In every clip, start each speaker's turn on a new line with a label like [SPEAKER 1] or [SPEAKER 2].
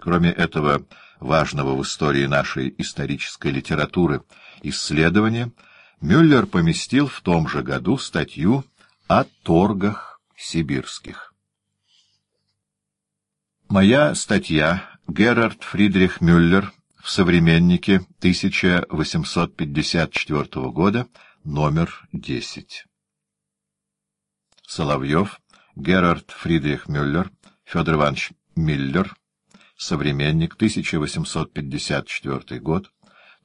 [SPEAKER 1] Кроме этого важного в истории нашей исторической литературы исследования, Мюллер поместил в том же году статью о торгах сибирских. Моя статья «Герард Фридрих Мюллер» в «Современнике» 1854 года, номер 10. Соловьев, Герард Фридрих Мюллер, Федор Иванович Миллер, «Современник», 1854 год,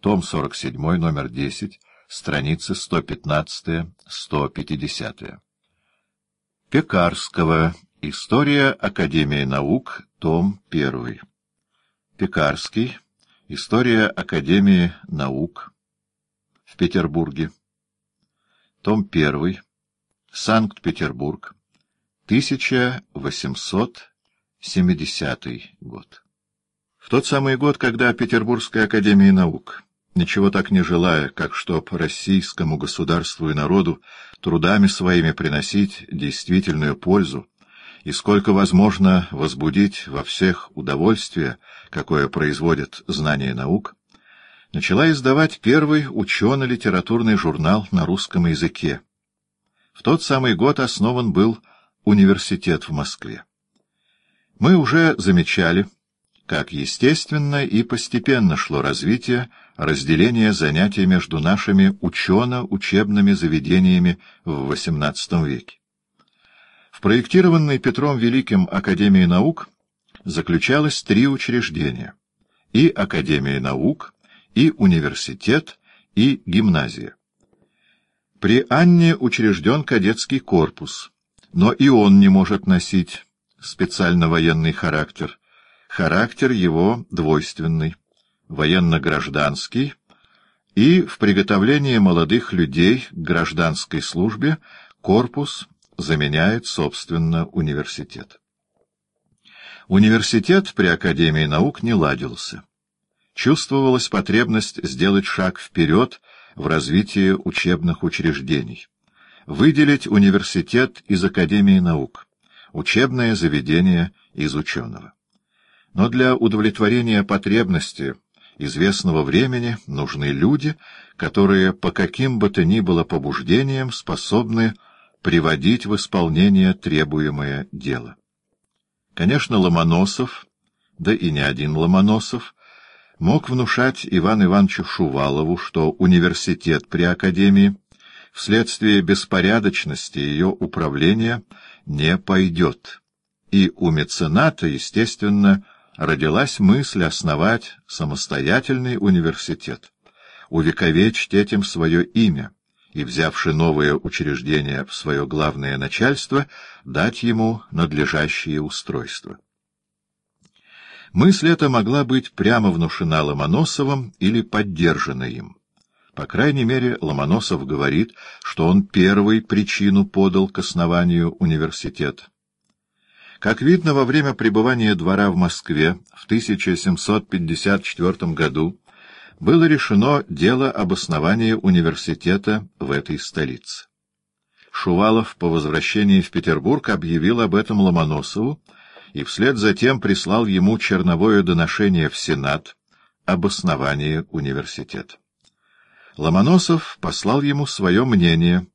[SPEAKER 1] том 47, номер 10, страницы 115-150. Пекарского. История Академии наук. Том 1. Пекарский. История Академии наук. В Петербурге. Том 1. Санкт-Петербург. 1870 год. В тот самый год, когда Петербургская Академия наук ничего так не желая, как чтоб российскому государству и народу трудами своими приносить действительную пользу, и сколько возможно возбудить во всех удовольствие, какое производит знание наук, начала издавать первый учено-литературный журнал на русском языке. В тот самый год основан был университет в Москве. Мы уже замечали, как естественно и постепенно шло развитие разделение занятий между нашими учено-учебными заведениями в XVIII веке. В проектированной Петром Великим Академии наук заключалось три учреждения — и Академия наук, и университет, и гимназия. При Анне учрежден кадетский корпус, но и он не может носить специально военный характер. Характер его двойственный военно-гражданский и в приготовлении молодых людей к гражданской службе корпус заменяет, собственно, университет. Университет при Академии наук не ладился. Чувствовалась потребность сделать шаг вперед в развитии учебных учреждений, выделить университет из Академии наук, учебное заведение из ученого. Но для удовлетворения потребности известного времени нужны люди, которые по каким бы то ни было побуждениям способны приводить в исполнение требуемое дело. Конечно, Ломоносов, да и не один Ломоносов, мог внушать Ивану Ивановичу Шувалову, что университет при Академии вследствие беспорядочности ее управления не пойдет, и у мецената, естественно, родилась мысль основать самостоятельный университет, увековечить этим свое имя и, взявши новое учреждение в свое главное начальство, дать ему надлежащее устройство. Мысль эта могла быть прямо внушена Ломоносовым или поддержана им. По крайней мере, Ломоносов говорит, что он первый причину подал к основанию университета. Как видно, во время пребывания двора в Москве в 1754 году было решено дело об основании университета в этой столице. Шувалов по возвращении в Петербург объявил об этом Ломоносову и вслед за тем прислал ему черновое доношение в Сенат об основании университета. Ломоносов послал ему свое мнение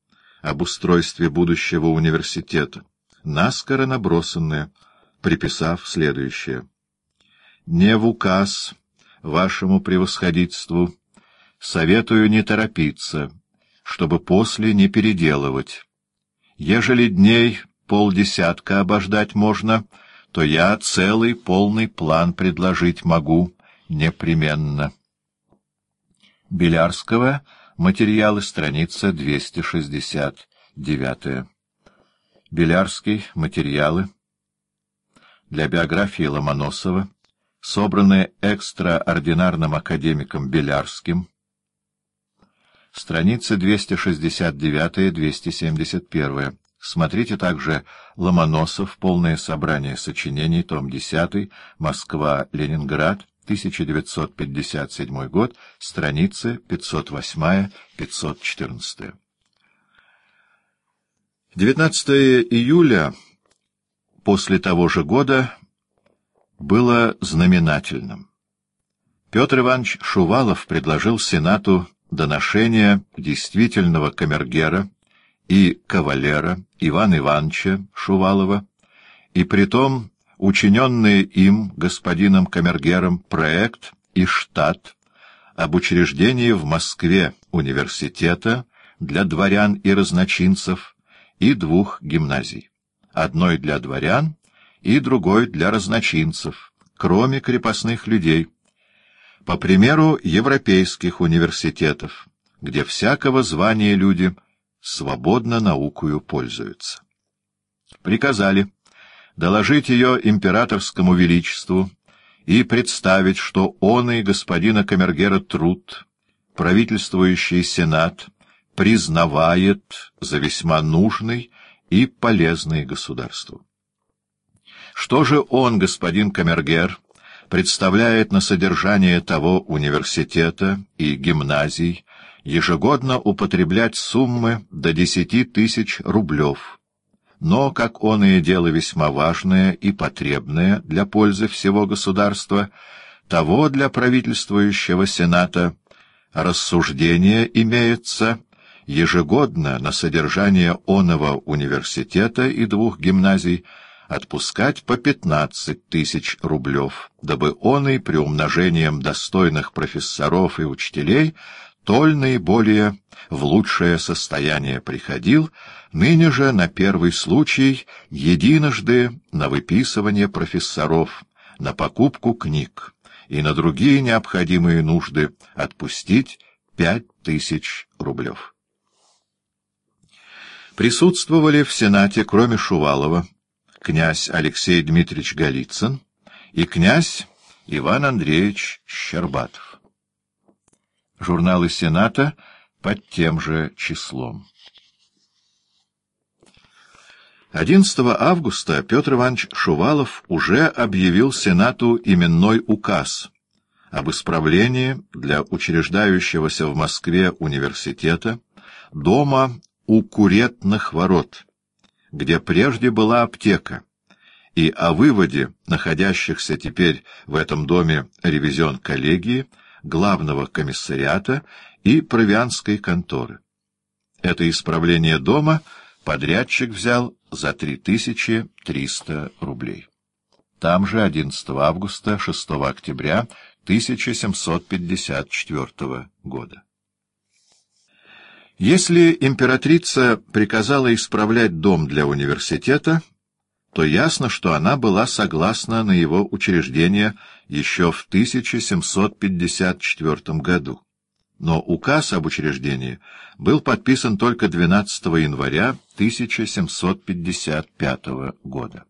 [SPEAKER 1] об устройстве будущего университета, наскоро набросанное, приписав следующее. «Не в указ вашему превосходительству советую не торопиться, чтобы после не переделывать. Ежели дней полдесятка обождать можно, то я целый полный план предложить могу непременно». Белярского, материалы, страница 269. Белярский, материалы. Для биографии Ломоносова, собранные экстраординарным академиком Белярским, страницы 269-271. Смотрите также Ломоносов, полное собрание сочинений, том 10, Москва, Ленинград, 1957 год, страницы 508-514. 19 июля после того же года было знаменательным. Петр Иванович Шувалов предложил Сенату доношение действительного камергера и кавалера Ивана Ивановича Шувалова, и притом учиненные им, господином камергером, проект и штат об учреждении в Москве университета для дворян и разночинцев и двух гимназий, одной для дворян и другой для разночинцев, кроме крепостных людей, по примеру европейских университетов, где всякого звания люди свободно наукою пользуются. Приказали доложить ее императорскому величеству и представить, что он и господина Камергера труд, правительствующий сенат, признавает за весьма нужный и полезный государству. Что же он, господин Камергер, представляет на содержание того университета и гимназий ежегодно употреблять суммы до десяти тысяч рублев. Но, как он и дело весьма важное и потребное для пользы всего государства, того для правительствующего Сената рассуждение имеется ежегодно на содержание оного университета и двух гимназий отпускать по пятнадцать тысяч рублев, дабы он и при умножением достойных профессоров и учителей толь наиболее в лучшее состояние приходил, ныне же на первый случай единожды на выписывание профессоров, на покупку книг и на другие необходимые нужды отпустить пять тысяч рублев. Присутствовали в Сенате, кроме Шувалова, князь Алексей Дмитриевич Голицын и князь Иван Андреевич Щербатов. Журналы Сената под тем же числом. 11 августа Петр Иванович Шувалов уже объявил Сенату именной указ об исправлении для учреждающегося в Москве университета дома у Куретных ворот — где прежде была аптека, и о выводе находящихся теперь в этом доме ревизион коллегии, главного комиссариата и провианской конторы. Это исправление дома подрядчик взял за 3300 рублей. Там же 11 августа, 6 октября 1754 года. Если императрица приказала исправлять дом для университета, то ясно, что она была согласна на его учреждение еще в 1754 году. Но указ об учреждении был подписан только 12 января 1755 года.